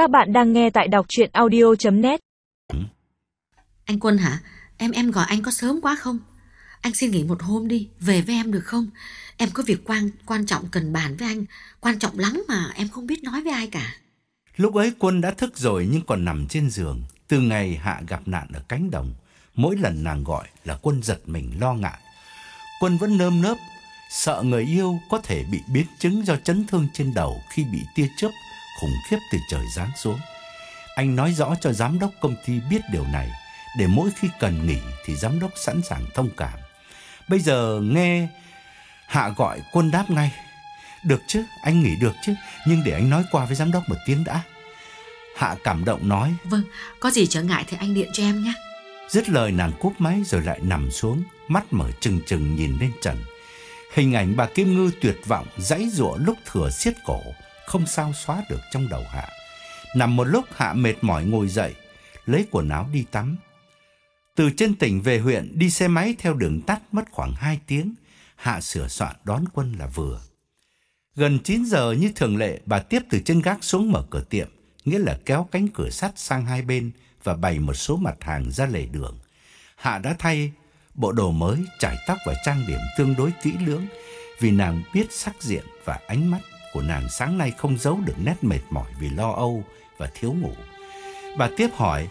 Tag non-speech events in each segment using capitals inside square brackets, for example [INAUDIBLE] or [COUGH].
Các bạn đang nghe tại đọc chuyện audio.net Anh Quân hả? Em em gọi anh có sớm quá không? Anh xin nghỉ một hôm đi, về với em được không? Em có việc quan quan trọng cần bàn với anh, quan trọng lắm mà em không biết nói với ai cả. Lúc ấy Quân đã thức rồi nhưng còn nằm trên giường. Từ ngày Hạ gặp nạn ở cánh đồng, mỗi lần nàng gọi là Quân giật mình lo ngại. Quân vẫn nơm nớp, sợ người yêu có thể bị biến chứng do chấn thương trên đầu khi bị tia chớp khủng khiếp từ trời giáng xuống. Anh nói rõ cho giám đốc công ty biết điều này, để mỗi khi cần nghỉ thì giám đốc sẵn sàng thông cảm. Bây giờ nghe Hạ gọi Quân đáp ngay. Được chứ, anh nghỉ được chứ, nhưng để anh nói qua với giám đốc một tiếng đã. Hạ cảm động nói. Vâng, có gì trở ngại thì anh điện cho em nhé. Dứt lời nàng cúp máy rồi lại nằm xuống, mắt mở trừng trừng nhìn lên trần. Hình ảnh bà Kim Ngư tuyệt vọng, dãy giụa lúc thừa xiết cổ, không sao xóa được trong đầu Hạ. Nằm một lúc Hạ mệt mỏi ngồi dậy, lấy quần áo đi tắm. Từ trên tỉnh về huyện, đi xe máy theo đường tắt mất khoảng 2 tiếng. Hạ sửa soạn đón quân là vừa. Gần 9 giờ như thường lệ, bà tiếp từ chân gác xuống mở cửa tiệm, nghĩa là kéo cánh cửa sắt sang hai bên và bày một số mặt hàng ra lề đường. Hạ đã thay bộ đồ mới, chải tóc và trang điểm tương đối kỹ lưỡng vì nàng biết sắc diện và ánh mắt của nàng sáng nay không giấu được nét mệt mỏi vì lo âu và thiếu ngủ. Bà tiếp hỏi,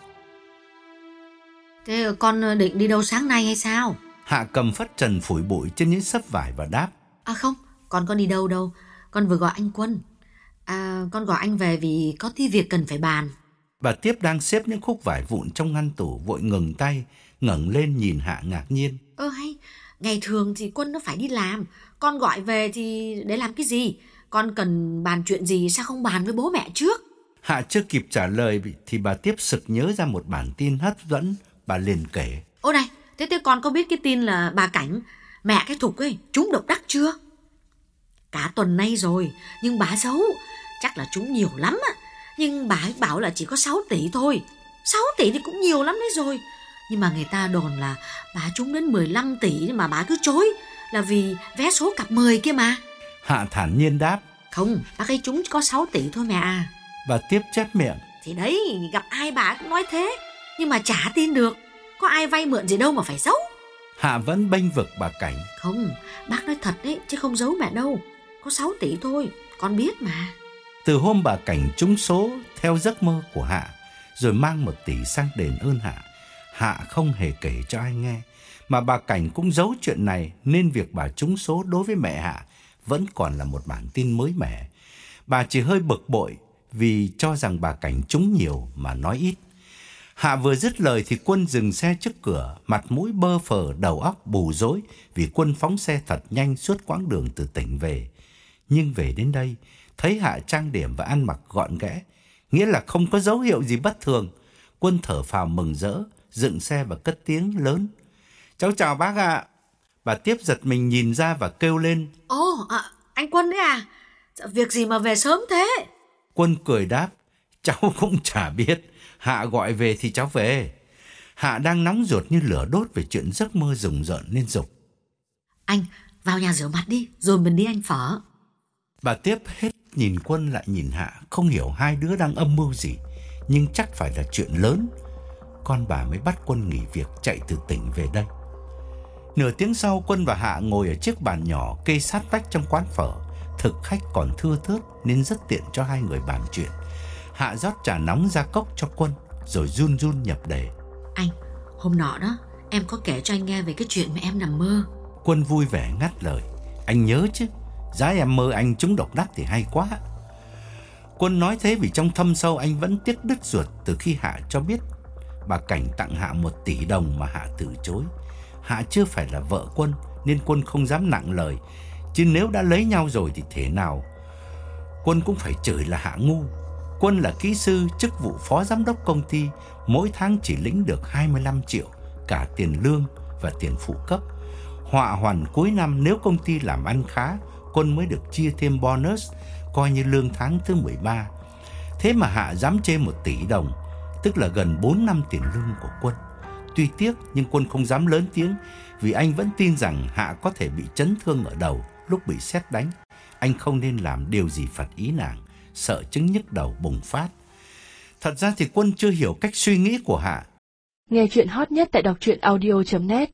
Thế con định đi đâu sáng nay hay sao? Hạ cầm phất trần phủi bụi trên những sấp vải và đáp, À không, con có đi đâu đâu. Con vừa gọi anh Quân. À, con gọi anh về vì có tí việc cần phải bàn. Bà tiếp đang xếp những khúc vải vụn trong ngăn tủ vội ngừng tay, ngẩng lên nhìn Hạ ngạc nhiên. Ơ hay, ngày thường thì Quân nó phải đi làm. Con gọi về thì để làm cái gì? Con cần bàn chuyện gì sao không bàn với bố mẹ trước? Hạ chưa kịp trả lời thì bà tiếp sực nhớ ra một bản tin hấp dẫn, bà liền kể. Ô này, thế thế con có biết cái tin là bà Cảnh, mẹ cái Thục ấy, trúng độc đắc chưa? Cả tuần nay rồi, nhưng bà giấu, chắc là trúng nhiều lắm á. Nhưng bà ấy bảo là chỉ có 6 tỷ thôi. 6 tỷ thì cũng nhiều lắm đấy rồi. Nhưng mà người ta đồn là bà trúng đến 15 tỷ mà bà cứ chối. Là vì vé số cặp 10 kia mà. Hạ thản nhiên đáp, Không, bác ấy trúng có 6 tỷ thôi mẹ à. bà tiếp chép miệng. Thì đấy, gặp ai bà cũng nói thế. Nhưng mà chả tin được. Có ai vay mượn gì đâu mà phải giấu. Hạ vẫn bênh vực bà Cảnh. Không, bác nói thật đấy, chứ không giấu mẹ đâu. Có 6 tỷ thôi, con biết mà. Từ hôm bà Cảnh trúng số theo giấc mơ của Hạ, rồi mang một tỷ sang đền ơn Hạ, Hạ không hề kể cho ai nghe. Mà bà Cảnh cũng giấu chuyện này nên việc bà trúng số đối với mẹ Hạ vẫn còn là một bản tin mới mẻ. Bà chỉ hơi bực bội vì cho rằng bà Cảnh trúng nhiều mà nói ít. Hạ vừa dứt lời thì quân dừng xe trước cửa, mặt mũi bơ phờ, đầu óc bù rối vì quân phóng xe thật nhanh suốt quãng đường từ tỉnh về. Nhưng về đến đây, thấy Hạ trang điểm và ăn mặc gọn gẽ nghĩa là không có dấu hiệu gì bất thường. Quân thở phào mừng rỡ, dựng xe và cất tiếng lớn. Cháu chào bác ạ. Bà tiếp giật mình nhìn ra và kêu lên. Ồ, à, anh Quân đấy à? Dạ, Việc gì mà về sớm thế? Quân cười đáp, cháu [LAUGHS] cũng chả biết, Hạ gọi về thì cháu về. Hạ đang nóng ruột như lửa đốt về chuyện giấc mơ rùng rợn nên dục. Anh, vào nhà rửa mặt đi, rồi mình đi ăn phở. Bà tiếp hết nhìn Quân lại nhìn Hạ, không hiểu hai đứa đang âm mưu gì, nhưng chắc phải là chuyện lớn. Con bà mới bắt Quân nghỉ việc chạy từ tỉnh về đây. Nửa tiếng sau Quân và Hạ ngồi ở chiếc bàn nhỏ kê sát vách trong quán phở. Thực khách còn thưa thớt nên rất tiện cho hai người bàn chuyện. Hạ rót trà nóng ra cốc cho Quân rồi run run nhập đề. Anh, hôm nọ đó, em có kể cho anh nghe về cái chuyện mà em nằm mơ. Quân vui vẻ ngắt lời. Anh nhớ chứ, giá em mơ anh trúng độc đắc thì hay quá. Quân nói thế vì trong thâm sâu anh vẫn tiếc đứt ruột từ khi Hạ cho biết bà Cảnh tặng Hạ một tỷ đồng mà Hạ từ chối. Hạ chưa phải là vợ Quân nên Quân không dám nặng lời. Chứ nếu đã lấy nhau rồi thì thế nào Quân cũng phải chửi là Hạ ngu. Quân là kỹ sư, chức vụ phó giám đốc công ty, mỗi tháng chỉ lĩnh được 25 triệu, cả tiền lương và tiền phụ cấp. Họa hoàn cuối năm nếu công ty làm ăn khá, Quân mới được chia thêm bonus, coi như lương tháng thứ 13. Thế mà Hạ dám chê 1 tỷ đồng, tức là gần 4 năm tiền lương của Quân. Tuy tiếc nhưng Quân không dám lớn tiếng vì anh vẫn tin rằng Hạ có thể bị chấn thương ở đầu lúc bị sét đánh. Anh không nên làm điều gì phật ý nàng, sợ chứng nhức đầu bùng phát. Thật ra thì Quân chưa hiểu cách suy nghĩ của Hạ. Nghe chuyện hot nhất tại đọc truyện audio.net